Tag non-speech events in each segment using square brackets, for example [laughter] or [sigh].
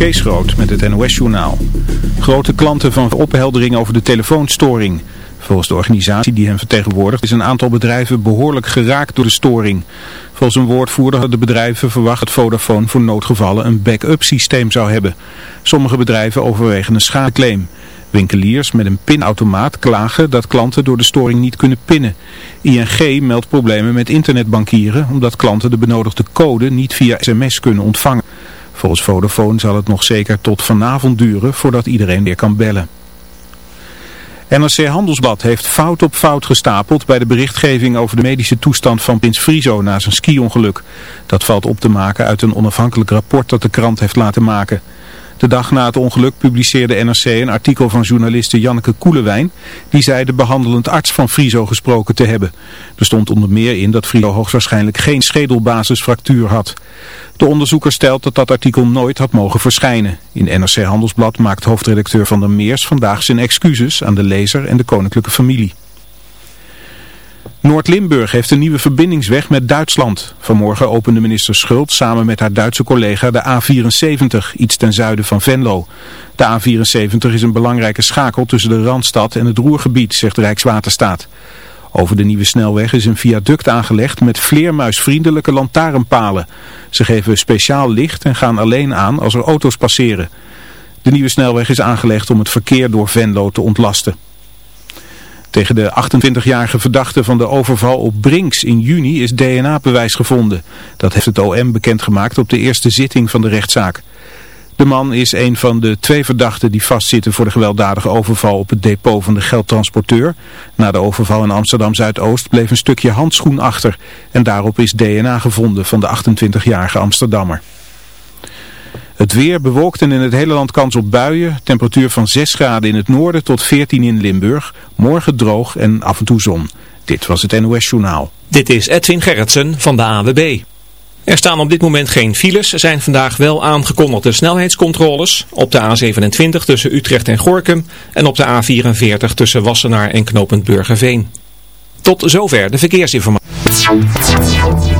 Kees Groot met het NOS-journaal. Grote klanten van opheldering over de telefoonstoring. Volgens de organisatie die hen vertegenwoordigt is een aantal bedrijven behoorlijk geraakt door de storing. Volgens een woordvoerder hadden de bedrijven verwacht dat Vodafone voor noodgevallen een backup systeem zou hebben. Sommige bedrijven overwegen een schadeclaim. Winkeliers met een pinautomaat klagen dat klanten door de storing niet kunnen pinnen. ING meldt problemen met internetbankieren omdat klanten de benodigde code niet via sms kunnen ontvangen. Volgens Vodafone zal het nog zeker tot vanavond duren voordat iedereen weer kan bellen. NRC Handelsblad heeft fout op fout gestapeld bij de berichtgeving over de medische toestand van Prins Frizo na zijn ski-ongeluk. Dat valt op te maken uit een onafhankelijk rapport dat de krant heeft laten maken. De dag na het ongeluk publiceerde NRC een artikel van journaliste Janneke Koelewijn. Die zei de behandelend arts van Friso gesproken te hebben. Er stond onder meer in dat Friso hoogstwaarschijnlijk geen schedelbasisfractuur had. De onderzoeker stelt dat dat artikel nooit had mogen verschijnen. In NRC Handelsblad maakt hoofdredacteur Van der Meers vandaag zijn excuses aan de lezer en de koninklijke familie. Noord-Limburg heeft een nieuwe verbindingsweg met Duitsland. Vanmorgen opende minister Schult samen met haar Duitse collega de A74, iets ten zuiden van Venlo. De A74 is een belangrijke schakel tussen de Randstad en het Roergebied, zegt Rijkswaterstaat. Over de nieuwe snelweg is een viaduct aangelegd met vleermuisvriendelijke lantaarnpalen. Ze geven speciaal licht en gaan alleen aan als er auto's passeren. De nieuwe snelweg is aangelegd om het verkeer door Venlo te ontlasten. Tegen de 28-jarige verdachte van de overval op Brinks in juni is DNA-bewijs gevonden. Dat heeft het OM bekendgemaakt op de eerste zitting van de rechtszaak. De man is een van de twee verdachten die vastzitten voor de gewelddadige overval op het depot van de geldtransporteur. Na de overval in Amsterdam-Zuidoost bleef een stukje handschoen achter en daarop is DNA gevonden van de 28-jarige Amsterdammer. Het weer bewolkt en in het hele land kans op buien. Temperatuur van 6 graden in het noorden tot 14 in Limburg. Morgen droog en af en toe zon. Dit was het NOS Journaal. Dit is Edwin Gerritsen van de AWB. Er staan op dit moment geen files. Zijn vandaag wel aangekondigde snelheidscontroles op de A27 tussen Utrecht en Gorkum en op de A44 tussen Wassenaar en Knopend Burgerveen. Tot zover de verkeersinformatie.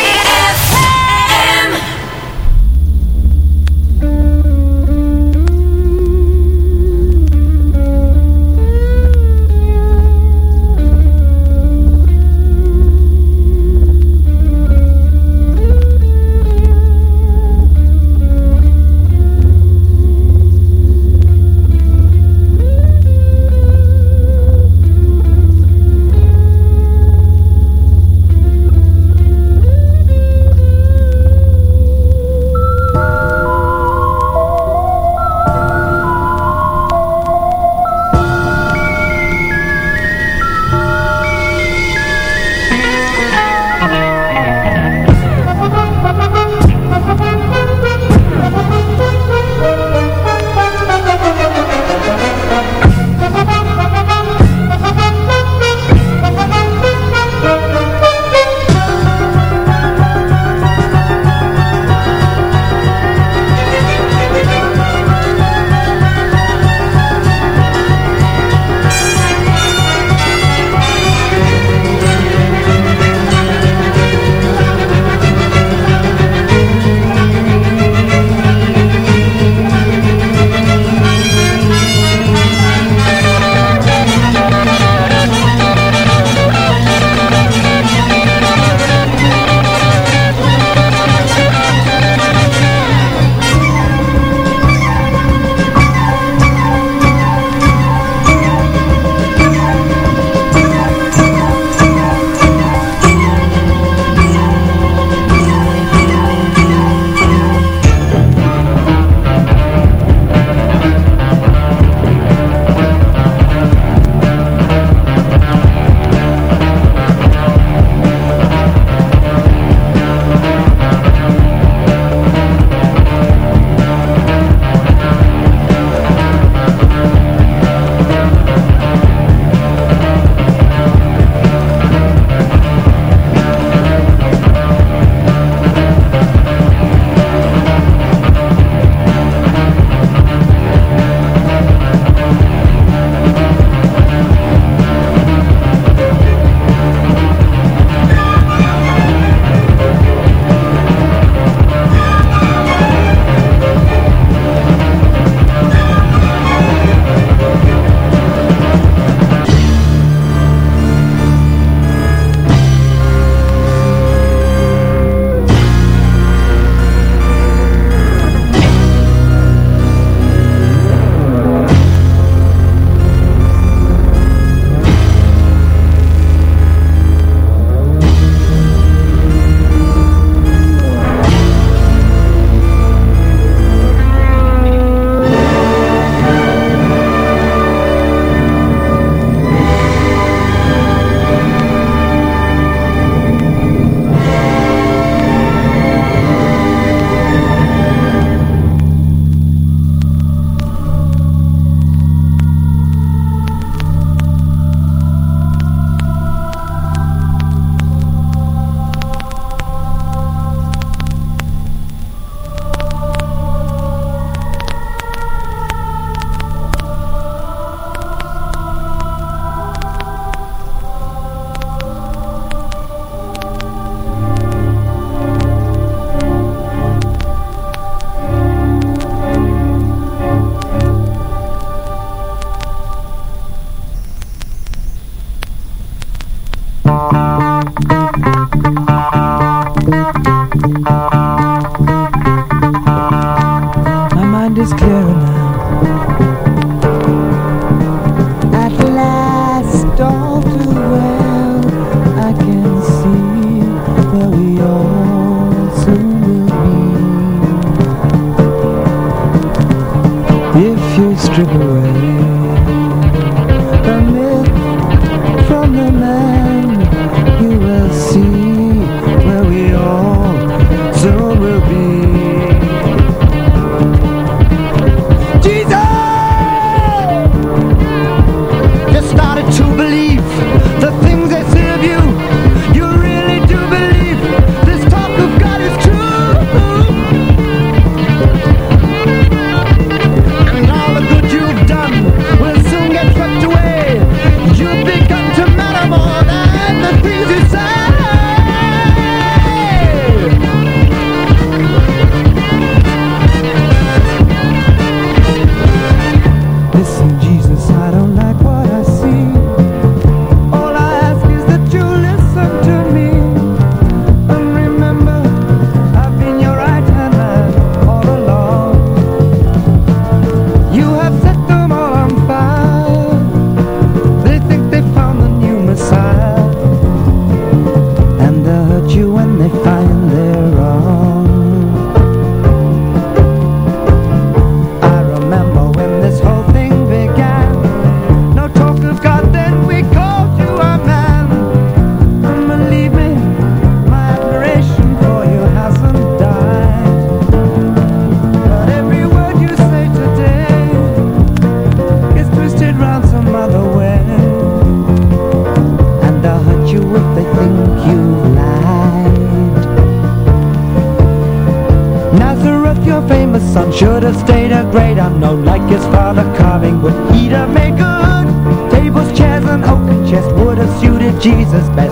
Jesus best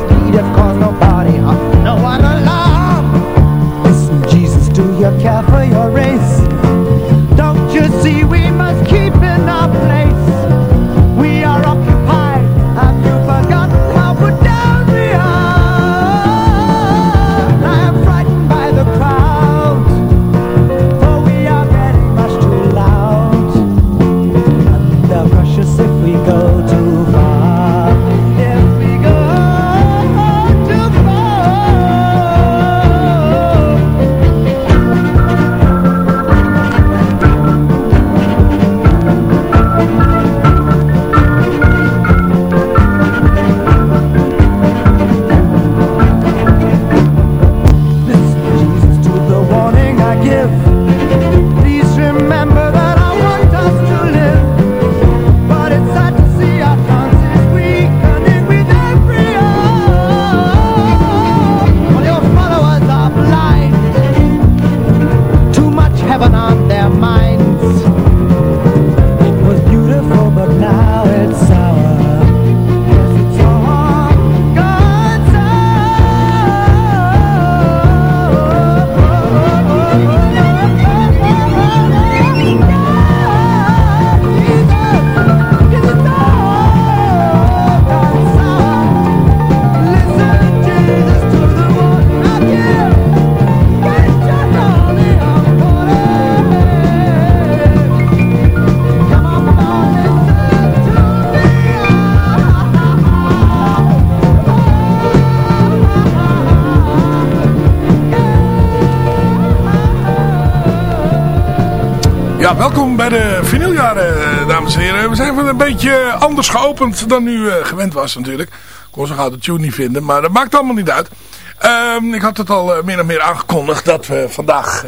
Welkom bij de vinyljaren, eh, dames en heren. We zijn van een beetje anders geopend dan u eh, gewend was natuurlijk. Ik kon zo gauw de tune niet vinden, maar dat maakt allemaal niet uit. Ehm, ik had het al eh, meer en meer aangekondigd dat we vandaag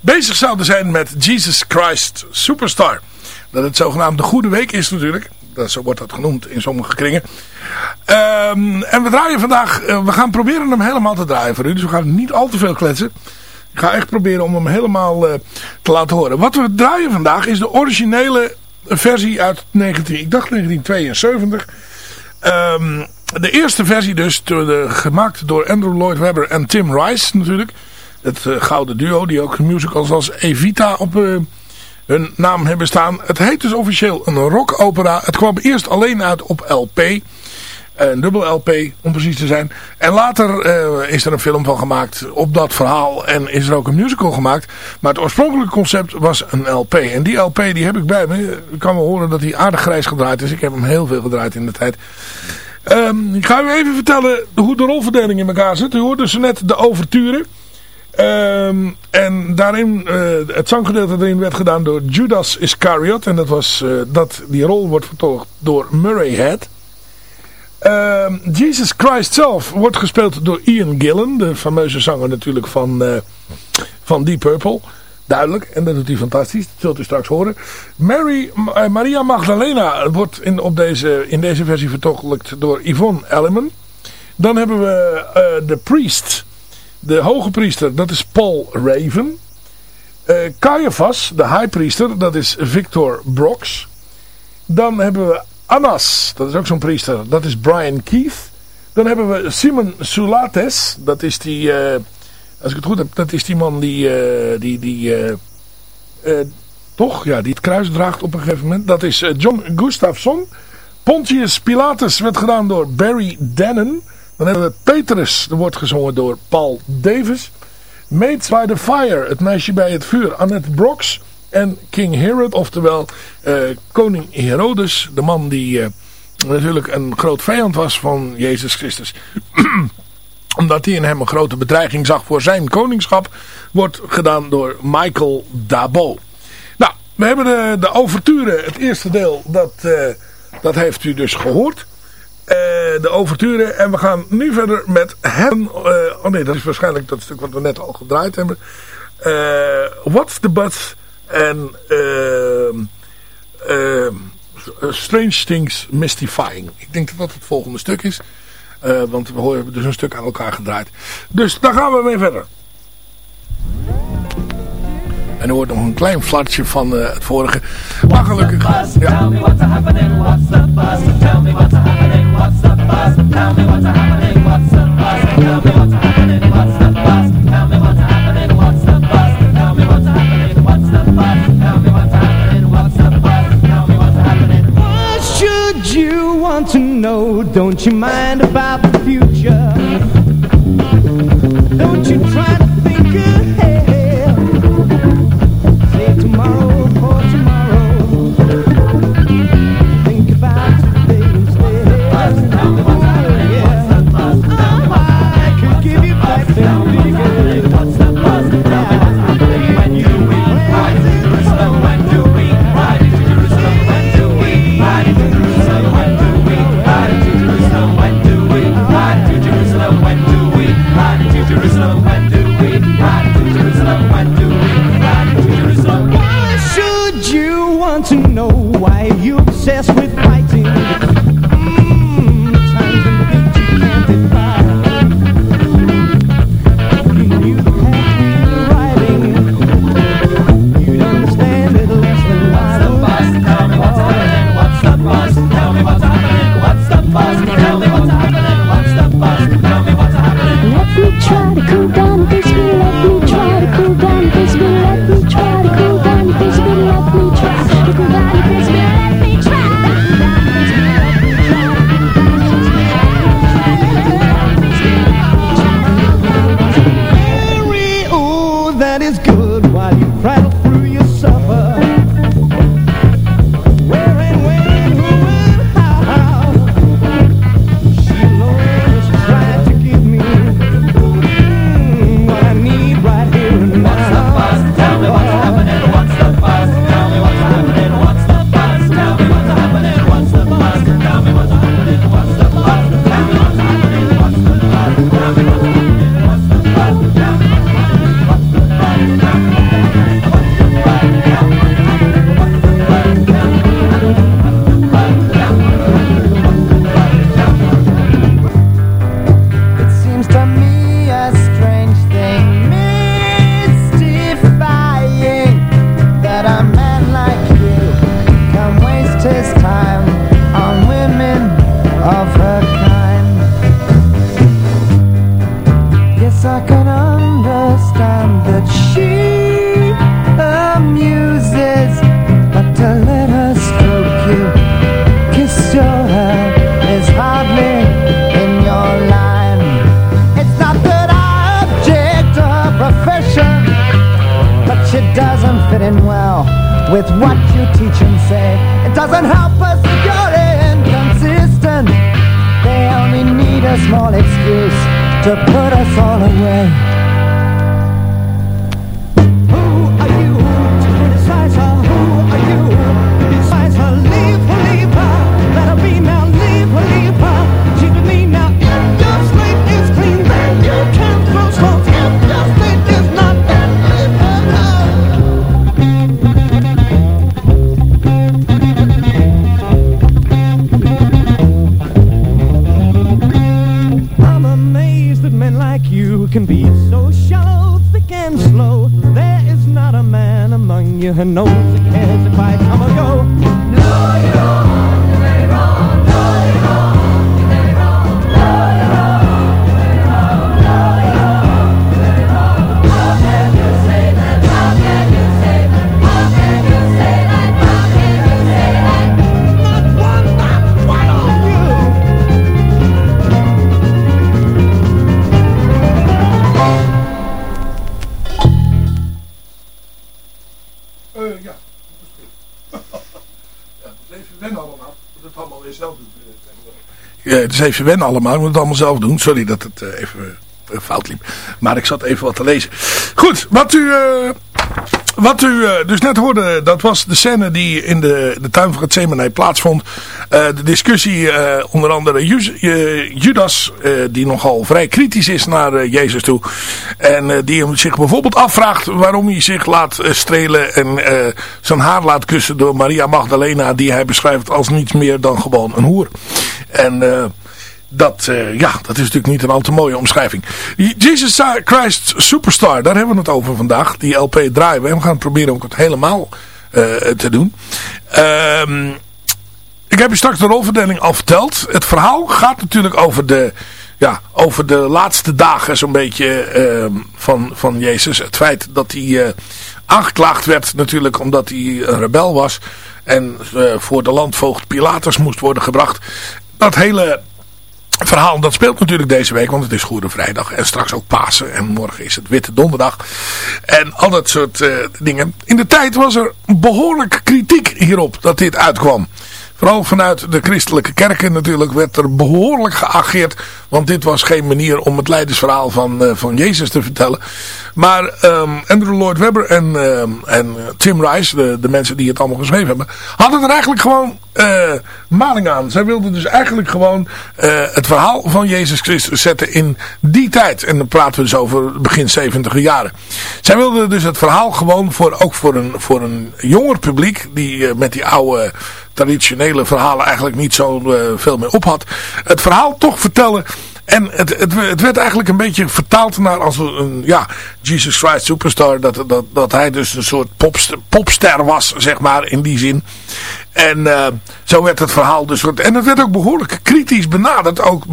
bezig zouden zijn met Jesus Christ Superstar. Dat het zogenaamd de Goede Week is natuurlijk. Dat, zo wordt dat genoemd in sommige kringen. Ehm, en we draaien vandaag, we gaan proberen hem helemaal te draaien voor u. Dus we gaan niet al te veel kletsen. Ik ga echt proberen om hem helemaal eh, te laten horen. Wat we draaien vandaag is de originele versie uit 19, ik dacht 1972. Ehm, de eerste versie dus gemaakt door Andrew Lloyd Webber en Tim Rice natuurlijk. Het eh, gouden duo die ook musicals als Evita op eh, hun naam hebben staan. Het heet dus officieel een rockopera. Het kwam eerst alleen uit op LP. Een dubbel LP om precies te zijn. En later eh, is er een film van gemaakt op dat verhaal. En is er ook een musical gemaakt. Maar het oorspronkelijke concept was een LP. En die LP die heb ik bij me. Ik kan wel horen dat hij aardig grijs gedraaid is. Ik heb hem heel veel gedraaid in de tijd. Ehm, ik ga u even vertellen hoe de rolverdeling in elkaar zit. U hoorde dus net de overturen. Ehm, en daarin, eh, het zanggedeelte erin werd gedaan door Judas Iscariot. En dat was, eh, dat, die rol wordt vertolkt door Murray Head. Ehm, Jesus Christ zelf wordt gespeeld door Ian Gillan. De fameuze zanger natuurlijk van, eh, van Deep Purple. Duidelijk. En dat doet hij fantastisch. Dat zult u straks horen. Mary, eh, Maria Magdalena wordt in, op deze, in deze versie vertolkt door Yvonne Elliman. Dan hebben we eh, de priest. De hoge priester. Dat is Paul Raven. Eh Caiaphas, de high priester. Dat is Victor Brox. Dan hebben we Annas, dat is ook zo'n priester, dat is Brian Keith. Dan hebben we Simon Sulates, dat is die, eh, als ik het goed heb, dat is die man die, eh, die, die eh, toch, ja, die het kruis draagt op een gegeven moment. Dat is John Gustafson. Pontius Pilatus werd gedaan door Barry Dennen. Dan hebben we Petrus, dat wordt gezongen door Paul Davis. Mates by the Fire, het meisje bij het vuur, Annette Brox. En King Herod, oftewel eh, koning Herodes, de man die eh, natuurlijk een groot vijand was van Jezus Christus. [clears throat] Omdat hij in hem een grote bedreiging zag voor zijn koningschap, wordt gedaan door Michael Dabo. Nou, we hebben de, de overture, het eerste deel, dat, eh, dat heeft u dus gehoord. Eh, de overture. En we gaan nu verder met hem. oh nee, dat is waarschijnlijk dat stuk wat we net al gedraaid hebben. What's the But? En ehm, ehm, Strange Things Mystifying. Ik denk dat dat het volgende stuk is. Eh, want we hebben dus een stuk aan elkaar gedraaid. Dus daar gaan we mee verder. En er wordt nog een klein flatje van eh, het vorige. Maar gelukkig... Ja. Tell me what's happening, what's want to know, don't you mind about the future? het is even wennen allemaal. Ik moet het allemaal zelf doen. Sorry dat het eh, even eh, fout liep. Maar ik zat even wat te lezen. Goed, wat u... Eh, wat u dus net hoorde, dat was de scène die in de, de tuin van het Zemenij plaatsvond. De discussie onder andere Judas, die nogal vrij kritisch is naar Jezus toe. En die hem zich bijvoorbeeld afvraagt waarom hij zich laat strelen en zijn haar laat kussen door Maria Magdalena. Die hij beschrijft als niets meer dan gewoon een hoer. En eh, dat, eh, ja, dat is natuurlijk niet een al te mooie omschrijving. Jesus Christ Superstar, daar hebben we het over vandaag. Die LP draaien we. We gaan proberen om het helemaal eh, te doen. Ehm, ik heb je straks de rolverdeling al verteld. Het verhaal gaat natuurlijk over de, ja, over de laatste dagen zo'n beetje ehm, van, van Jezus. Het feit dat hij aangeklaagd werd natuurlijk omdat hij een rebel was. En voor de landvoogd Pilatus moest worden gebracht. Dat hele verhaal, dat speelt natuurlijk deze week, want het is Goede Vrijdag en straks ook Pasen en morgen is het Witte Donderdag en al dat soort uh, dingen. In de tijd was er behoorlijk kritiek hierop dat dit uitkwam. Vooral vanuit de christelijke kerken natuurlijk werd er behoorlijk geageerd. Want dit was geen manier om het leidersverhaal van, uh, van Jezus te vertellen. Maar um, Andrew Lloyd Webber en, um, en Tim Rice, de, de mensen die het allemaal geschreven hebben, hadden er eigenlijk gewoon uh, maling aan. Zij wilden dus eigenlijk gewoon het verhaal van Jezus Christus zetten in die tijd. En dan praten we dus over begin 70 jaren. Zij wilden dus het verhaal gewoon voor, ook voor een, voor een jonger publiek, die met die oude traditionele verhalen eigenlijk niet zo uh, veel meer op had. Het verhaal toch vertellen. En het, het, het, werd eigenlijk een beetje vertaald naar als een, ja, Jesus Christ Superstar. Dat, dat, dat hij dus een soort popster, popster was, zeg maar, in die zin. En uh, zo werd het verhaal dus... En het werd ook behoorlijk kritisch benaderd. Ook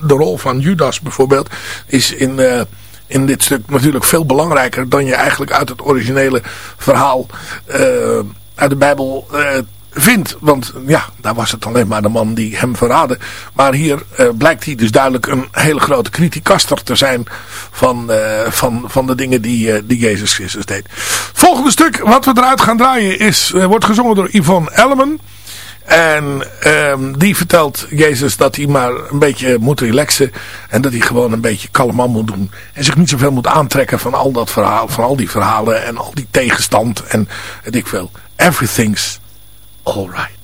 de rol van Judas bijvoorbeeld is in... Uh, in dit stuk natuurlijk veel belangrijker dan je eigenlijk uit het originele verhaal uit de Bijbel vindt. Want ja, daar was het alleen maar de man die hem verraadde. Maar hier uh, blijkt hij dus duidelijk een hele grote criticaster te zijn van, uh, van, van de dingen die, uh, die Jezus Christus deed. Volgende stuk wat we eruit gaan draaien is, wordt gezongen door Yvonne Elleman. En um, die vertelt Jezus dat hij maar een beetje moet relaxen. En dat hij gewoon een beetje kalm aan moet doen. En zich niet zoveel moet aantrekken van al dat verhaal, van al die verhalen en al die tegenstand. En weet ik veel. Everything's all right.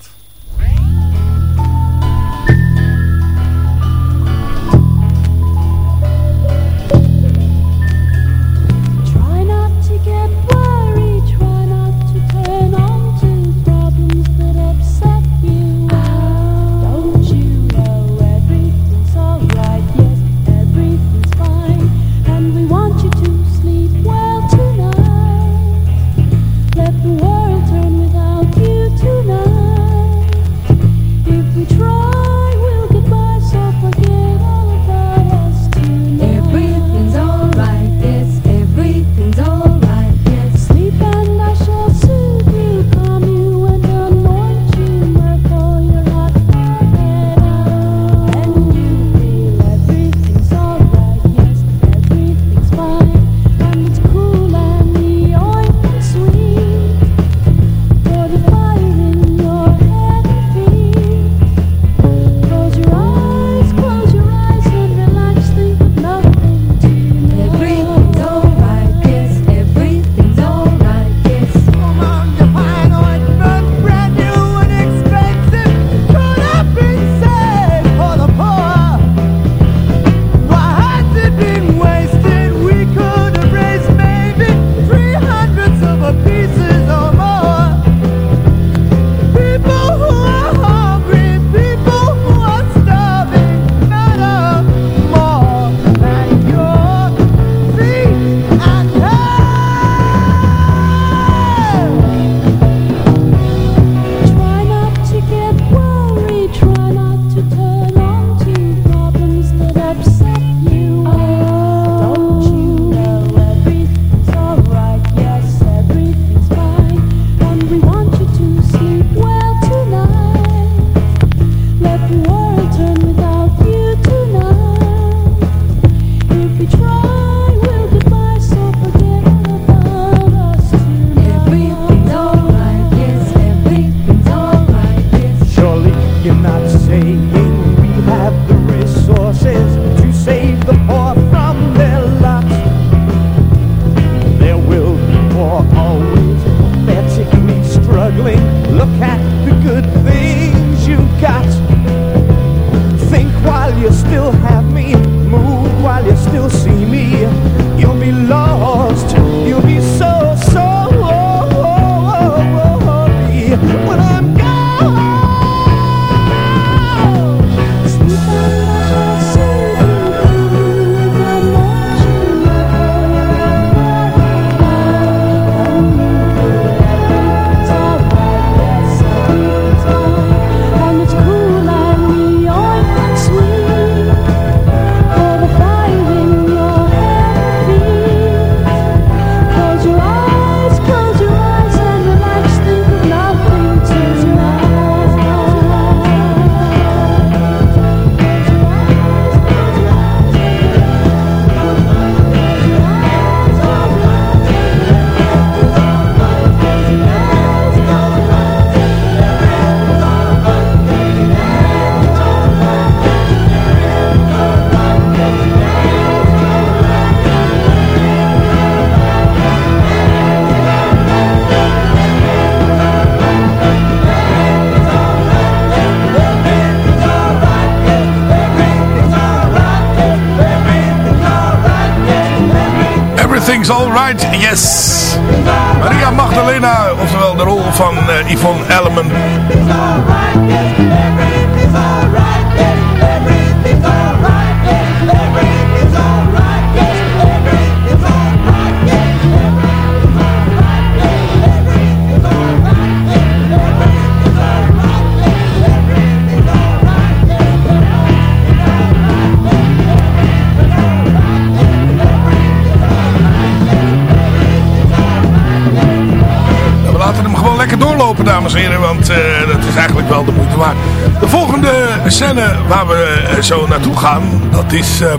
Dat is eigenlijk wel de moeite waard. De volgende scène waar we eh, zo naartoe gaan, dat is eh,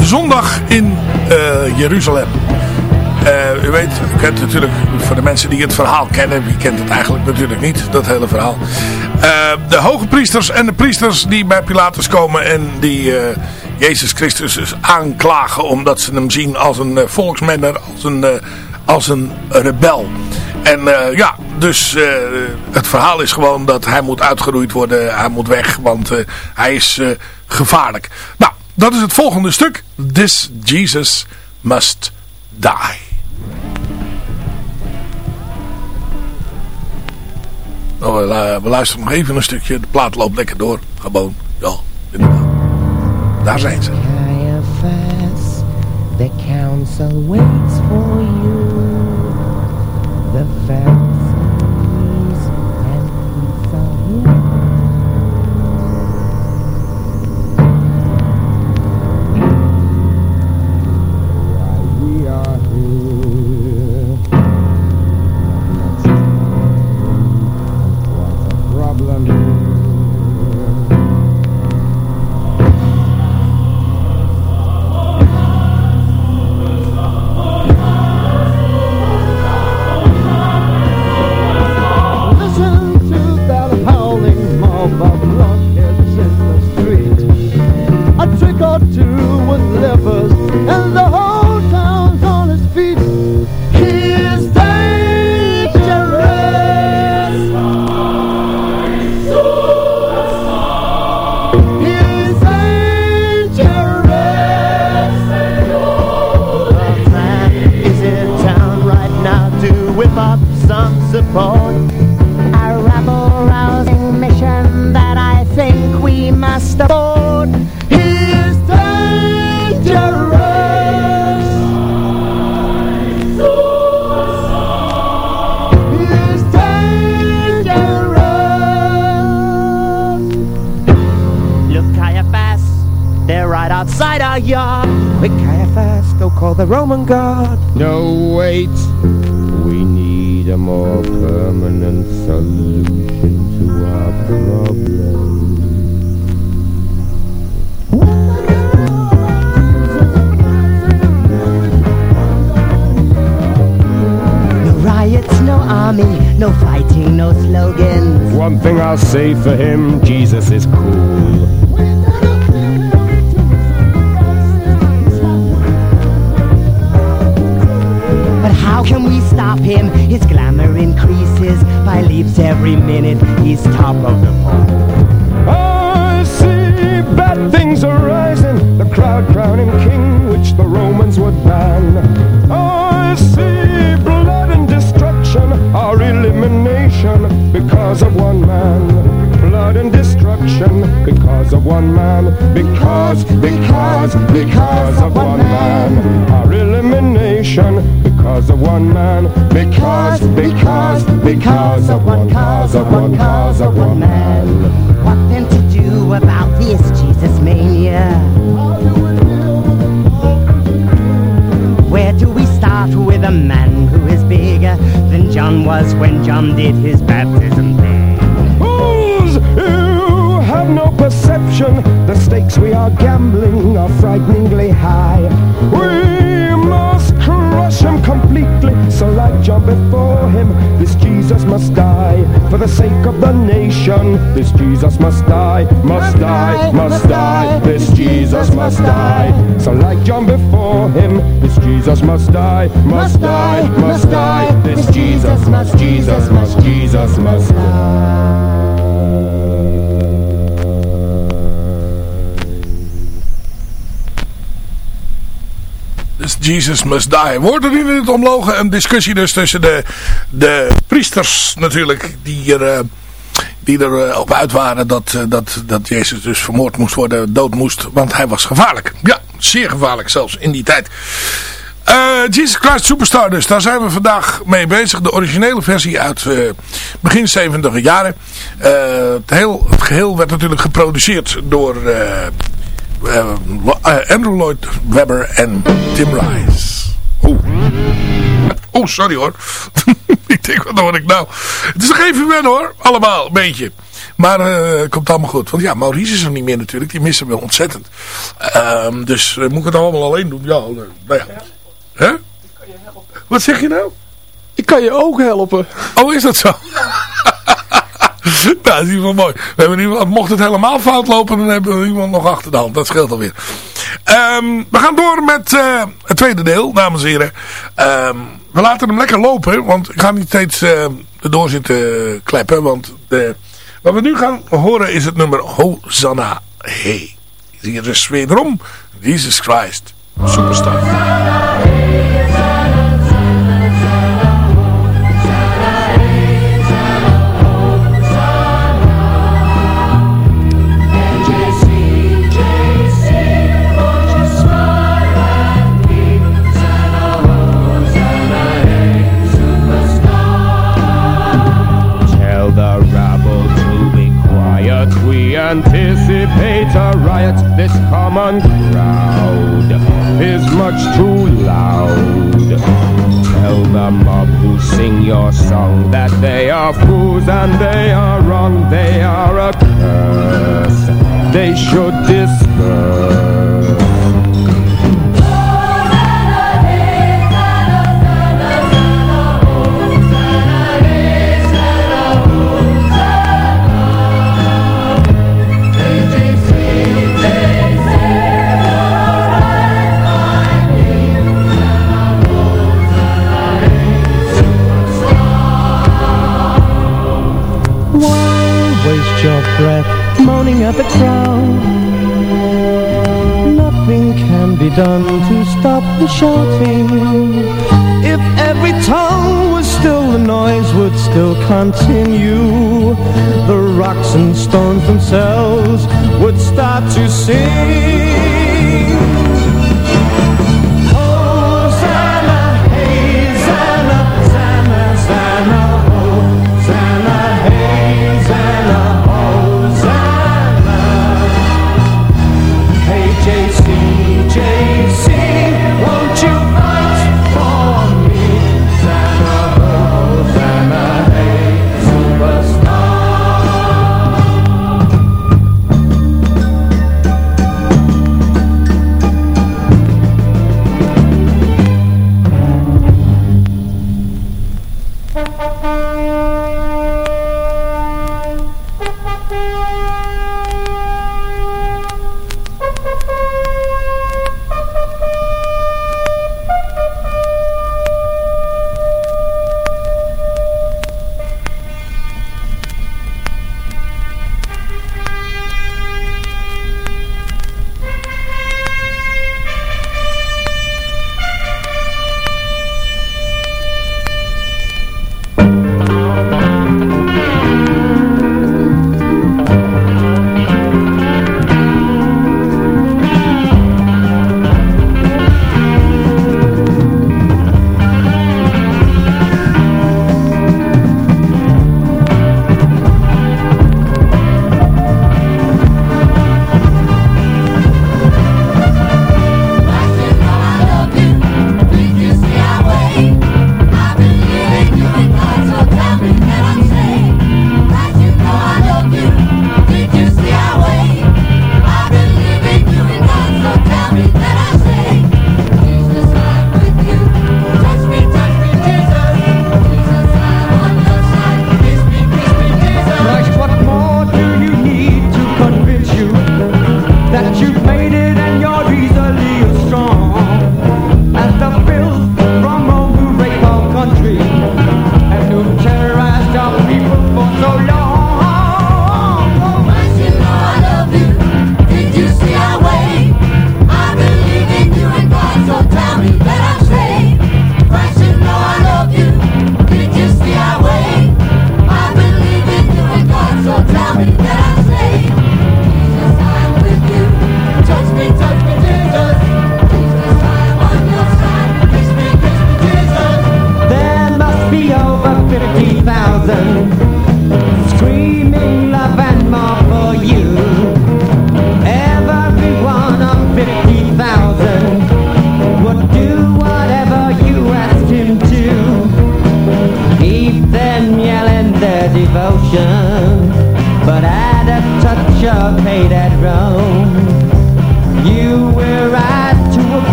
zondag in eh, Jeruzalem. Eh, u weet, u kent natuurlijk, voor de mensen die het verhaal kennen, wie kent het eigenlijk natuurlijk niet, dat hele verhaal. Eh, de hoge priesters en de priesters die bij Pilatus komen en die eh, Jezus Christus dus aanklagen omdat ze hem zien als een eh, volksmenner, als een, eh, als een rebel. En eh, ja, dus eh, het verhaal is gewoon dat hij moet uitgeroeid worden, hij moet weg, want eh, hij is gevaarlijk. Nou, dat is het volgende stuk. This Jesus must die. Nou, we, lu- we luisteren nog even een stukje. De plaat loopt lekker door. Gewoon. Ja, inderdaad. Daar zijn ze. The council for you. The Pharisees some. A rabble-rousing mission that I think we must abort. He's dangerous. He's dangerous. Look, Caiaphas, they're right outside our yard. Quick, Caiaphas, go call the Roman guard. No, wait. A more permanent solution to our problems. No riots, no army, no fighting, no slogans. One thing I'll say for him, Jesus is cool. Can we stop him? His glamour increases by leaps every minute. He's top of the pole. I see bad things arising, the crowd crowning king, which the Romans would ban. I see blood and destruction, our elimination, because of one man. Blood and destruction, because of one man. Because, because, because of one man. Our elimination, because of one man. Because, because, because of one cause, of one cause, of one man. What then to do about this Jesus mania? Where do we start with a man who is bigger than John was when John did his baptism? Fools! You have no perception. The stakes we are gambling are frighteningly the sake of the nation, this Jesus must die, must die, must die. This Jesus must die. So like John before him, this Jesus must die, must die, must die. This Jesus must, Jesus must, Jesus must Dus Jesus Must Die. Woorden die in het omlogen. Een discussie dus tussen de, de priesters natuurlijk. Die er, eh, die er eh, op uit waren dat, eh, dat, dat Jezus dus vermoord moest worden. Dood moest. Want hij was gevaarlijk. Ja, zeer gevaarlijk zelfs in die tijd. Jesus Christ Superstar dus. Daar zijn we vandaag mee bezig. De originele versie uit begin 70 jaren. Het, heel, het geheel werd natuurlijk geproduceerd door... eh, eh, Andrew Lloyd Webber en Tim Rice. Oeh. Oeh, sorry hoor. [laughs] ik denk, wat hoor ik nou? Het is nog even wennen hoor. Allemaal, een beetje. Maar eh, het komt allemaal goed. Want ja, Maurice is er niet meer natuurlijk. Die missen we ontzettend. Ehm, dus moet ik het allemaal alleen doen? Ja, nou ja. Hè? Wat zeg je nou? Ik kan je ook helpen. Oh, is dat zo? Dat is in ieder mooi. We hebben mocht het helemaal fout lopen, dan hebben we iemand nog achter de hand. Dat scheelt alweer. Ehm, we gaan door met eh, het tweede deel, dames en heren. Ehm, we laten hem lekker lopen, want ik ga niet steeds eh, erdoor zitten kleppen. Want de, wat we nu gaan horen is het nummer Hosanna Hey. Hier is wederom Jesus Christ, Superstar. Sunday. short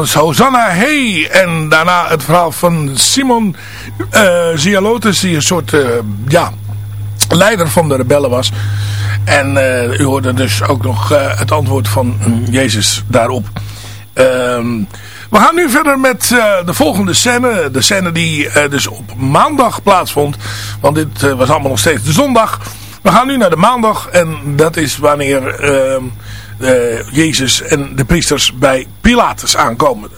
overigens Hosanna Hey. En daarna het verhaal van Simon uh, die een soort eh, ja, leider van de rebellen was. En eh, u hoorde dus ook nog het antwoord van mm, Jezus daarop. Ehm, we gaan nu verder met de volgende scène. De scène die dus op maandag plaatsvond. Want dit was allemaal nog steeds de zondag. We gaan nu naar de maandag. En dat is wanneer ehm, Jezus en de priesters bij Pilatus aankomen.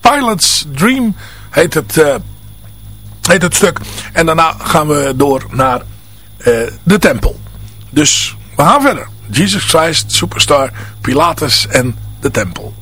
Pilot's Dream heet het, eh, heet het stuk. En daarna gaan we door naar eh, de tempel. Dus we gaan verder. Jesus Christ, Superstar, Pilatus en de tempel.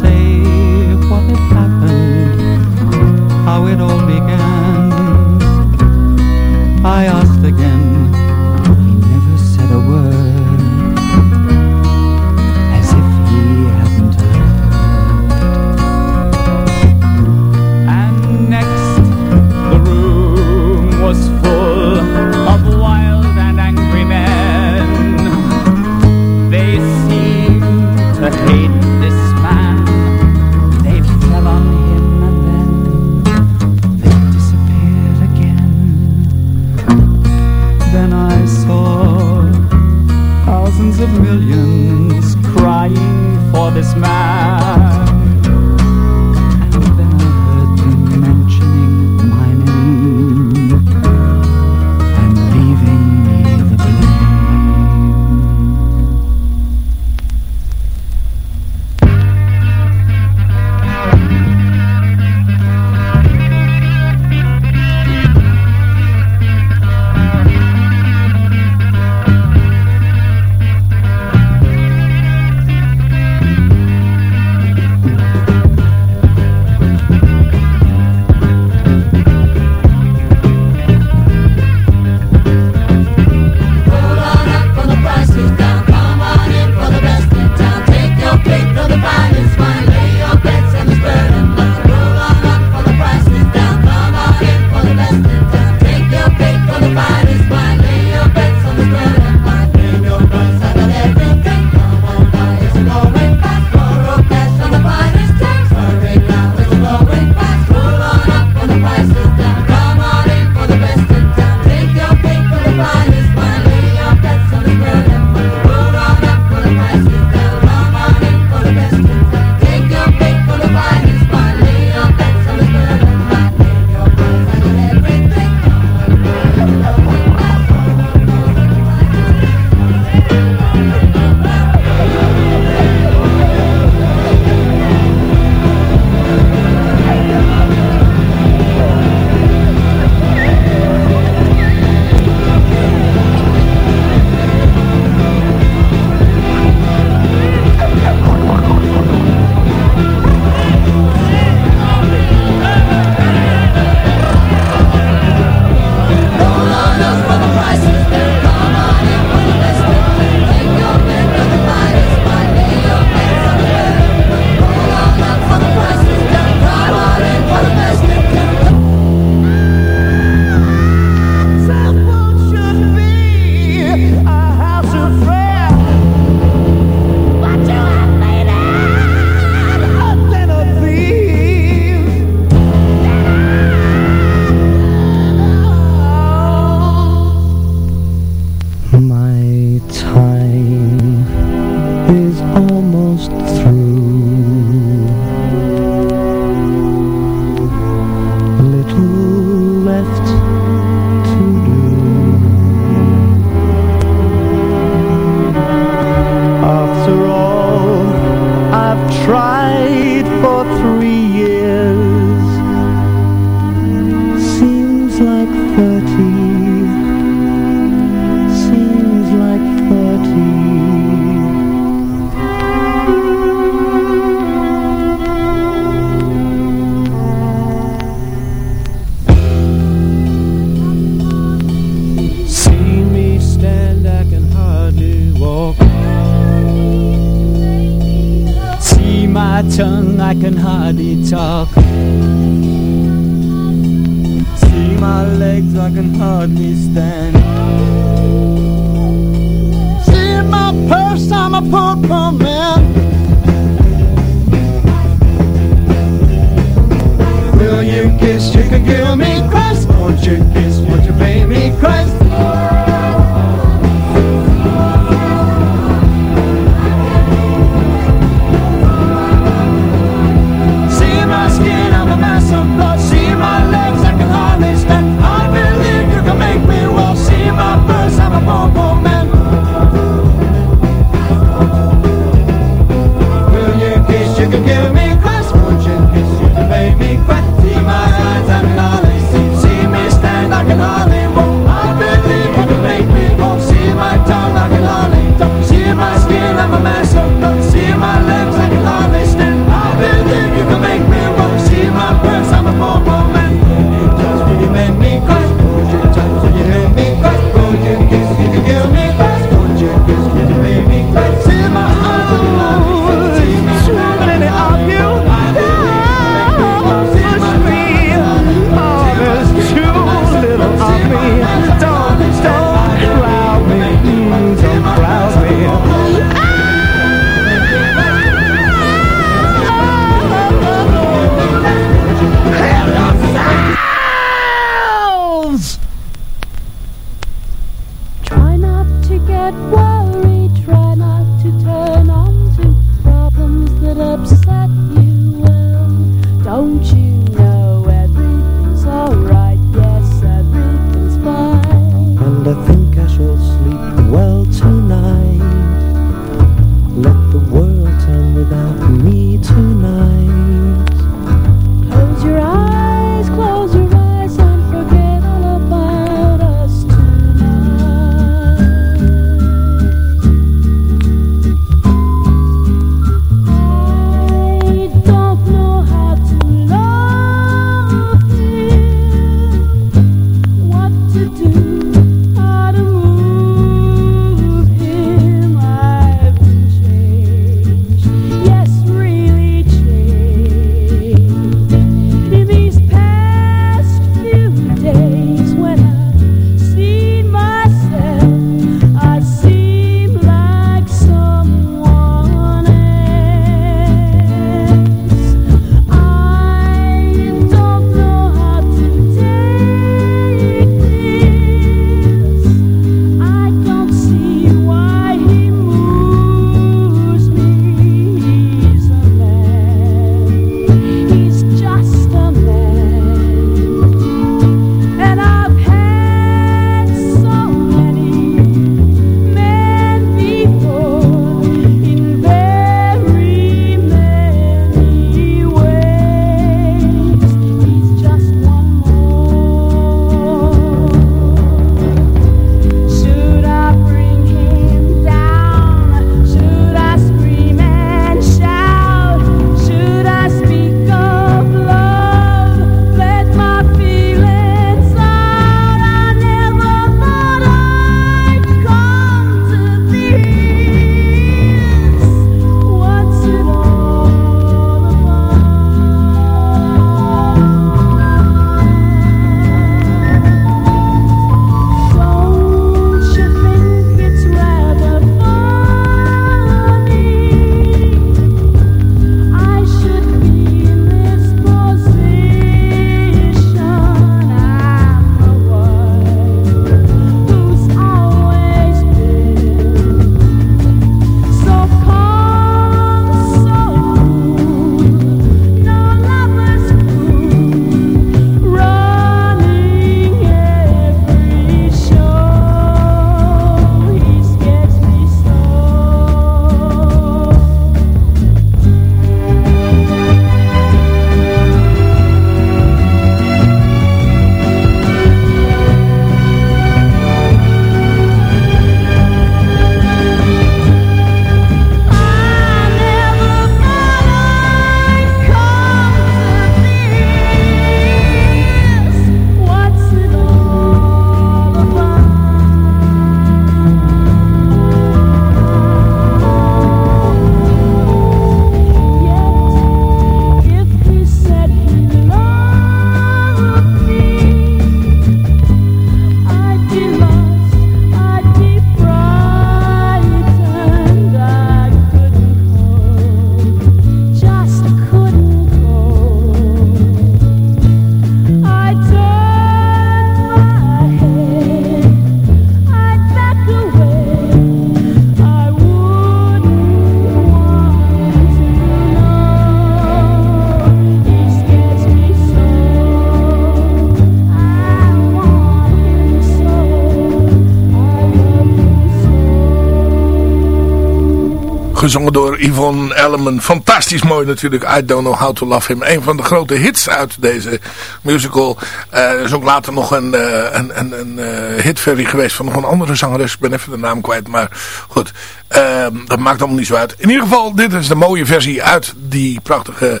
Gezongen door Yvonne Elliman. Fantastisch mooi natuurlijk. I Don't Know How To Love Him. Een van de grote hits uit deze musical. Eh, er is ook later nog een, uh, een, een, hitversie geweest van nog een andere zangeres. Ik ben even de naam kwijt. Maar goed, ehm, dat maakt allemaal niet zo uit. In ieder geval, dit is de mooie versie uit die prachtige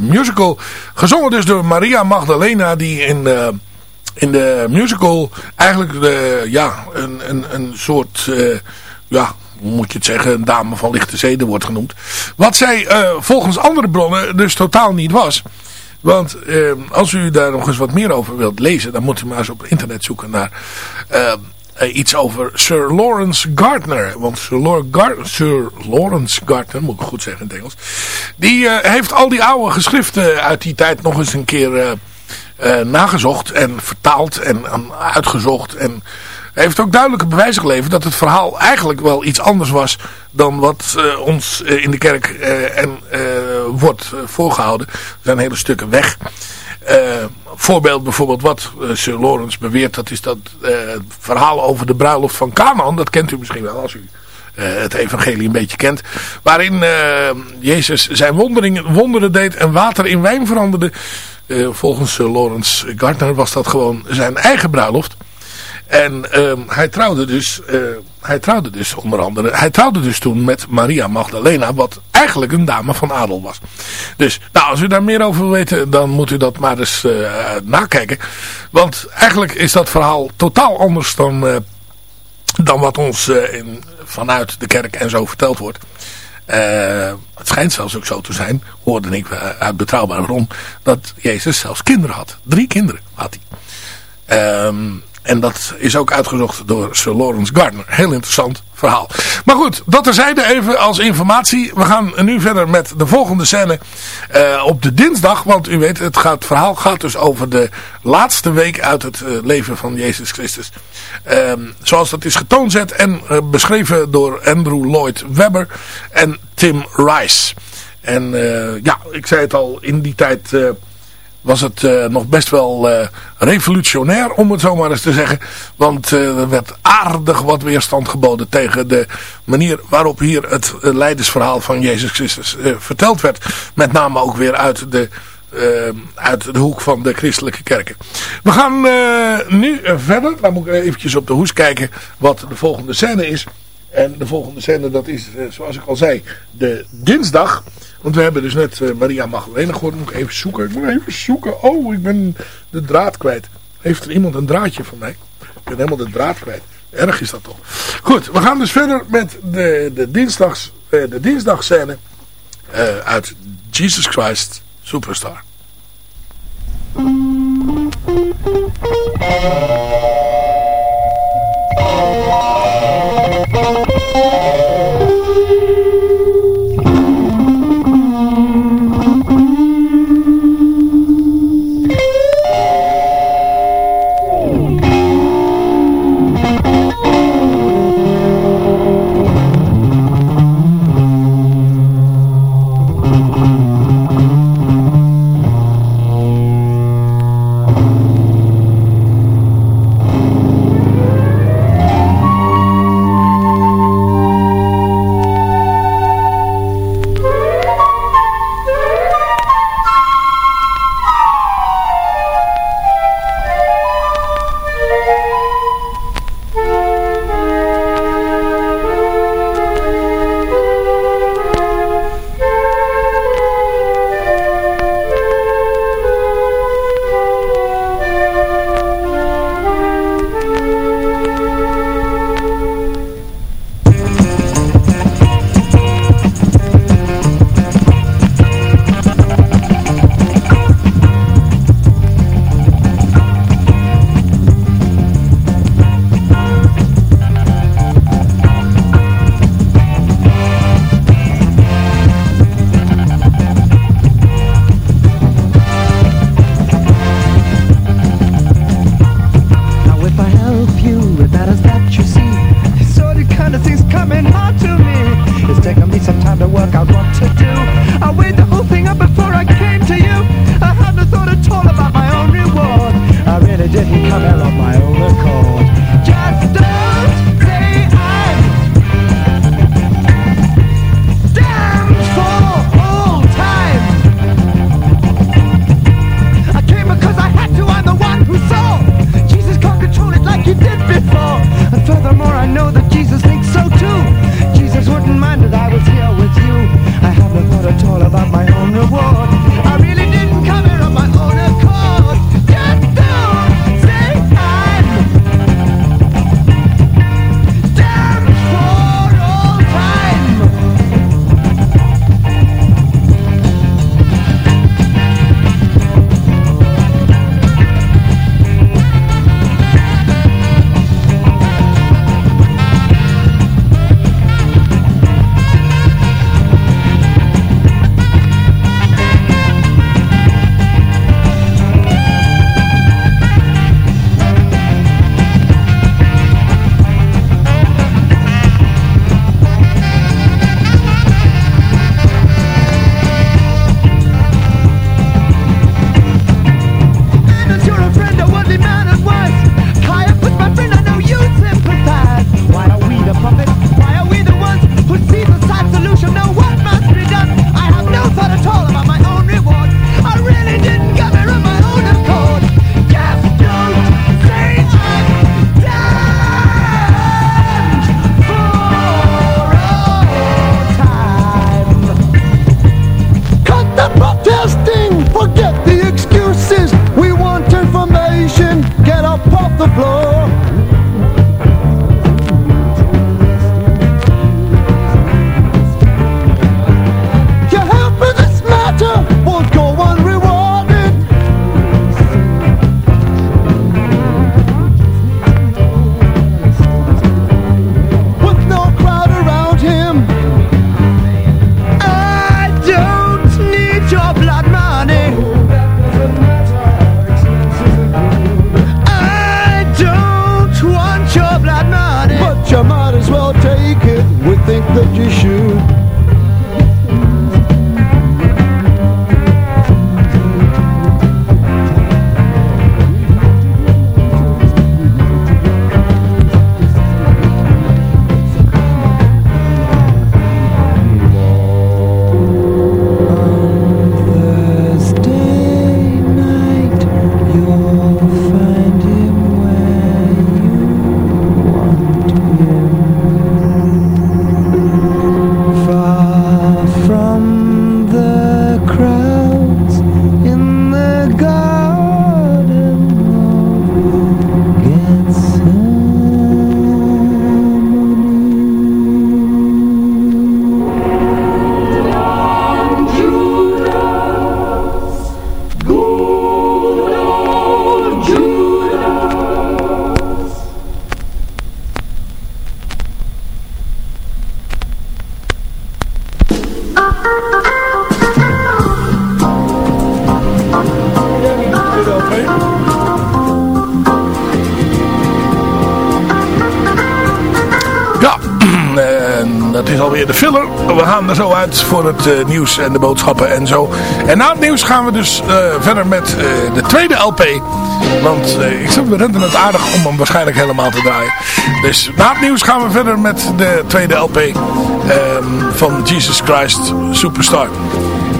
musical. Gezongen dus door Maria Magdalena die in in de musical eigenlijk de, ja, een, een, een soort, ja, moet je het zeggen, een dame van lichte zeden wordt genoemd. Wat zij uh, volgens andere bronnen dus totaal niet was. Want uh, als u daar nog eens wat meer over wilt lezen, dan moet u maar eens op internet zoeken naar iets over Sir Lawrence Gardner. Want Sir, Lawrence Gardner, moet ik goed zeggen in het Engels, die heeft al die oude geschriften uit die tijd nog eens een keer nagezocht en vertaald en, en uitgezocht. En heeft ook duidelijke bewijzen geleverd dat het verhaal eigenlijk wel iets anders was dan wat uh, ons uh, in de kerk en, wordt voorgehouden. Er zijn hele stukken weg. voorbeeld bijvoorbeeld wat Sir Lawrence beweert, dat is dat verhaal over de bruiloft van Canaan. Dat kent u misschien wel als u het evangelie een beetje kent. Waarin Jezus zijn wonderen deed en water in wijn veranderde. Volgens uh, Lawrence Gardner was dat gewoon zijn eigen bruiloft. En uh, hij trouwde dus, hij trouwde dus onder andere, hij trouwde dus toen met Maria Magdalena, wat eigenlijk een dame van adel was. Dus, nou, als u daar meer over wil weten, dan moet u dat maar eens nakijken. Want eigenlijk is dat verhaal totaal anders dan, dan wat ons vanuit de kerk en zo verteld wordt. Het schijnt zelfs ook zo te zijn, hoorde ik uit betrouwbare bron, dat Jezus zelfs kinderen had. Drie kinderen had hij. Um, en dat is ook uitgezocht door Sir Lawrence Gardner. Heel interessant verhaal. Maar goed, dat terzijde even als informatie. We gaan nu verder met de volgende scène uh, op de dinsdag. Want u weet, het, gaat, verhaal gaat dus over de laatste week uit het uh, leven van Jezus Christus. Uh, zoals dat is getoonzet en uh, beschreven door Andrew Lloyd Webber en Tim Rice. En ja, ik zei het al, in die tijd was het uh, nog best wel uh, revolutionair, om het zo maar eens te zeggen. Want uh, er werd aardig wat weerstand geboden tegen de manier waarop hier het leidersverhaal van Jezus Christus verteld werd. Met name ook weer uit de, uit de hoek van de christelijke kerken. We gaan nu verder. Dan moet ik eventjes op de hoes kijken wat de volgende scène is. En de volgende scène, dat is, zoals ik al zei, de dinsdag. Want we hebben dus net uh, Maria Magdalena gehoord. Moet ik even zoeken. Ik moet even zoeken. Oh, ik ben de draad kwijt. Heeft er iemand een draadje van mij? Ik ben helemaal de draad kwijt. Erg is dat toch. Goed, we gaan dus verder met de, de, dinsdags, uh, de dinsdagscène uh, uit Jesus Christ Superstar. Voor het eh, nieuws en de boodschappen en zo. En na het nieuws gaan we dus eh, verder met eh, de tweede LP. Want ik zeg, we redden het aardig om hem waarschijnlijk helemaal te draaien. Dus na het nieuws gaan we verder met de tweede LP ehm, van Jesus Christ Superstar.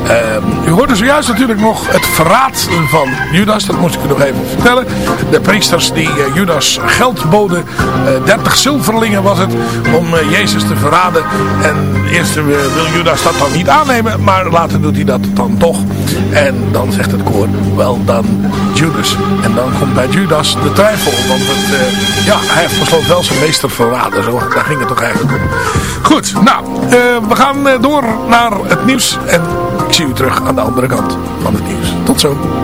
Ehm, u hoorde zojuist natuurlijk nog het verraad van Judas. Dat moest ik u nog even vertellen. De priesters die eh, Judas geld boden. eh 30 zilverlingen was het. Om eh, Jezus te verraden. En eerst eh, wil Judas dat dan niet aannemen. Maar later doet hij dat dan toch. En dan zegt het koor. Wel dan Judas. En dan komt bij Judas de twijfel. Want het, eh, ja, hij heeft besloten wel zijn meester verraden. Zo, daar ging het toch eigenlijk om. Goed, nou. eh, we gaan eh, door naar het nieuws. En ik zie u terug aan de andere kant van het nieuws. Tot zo.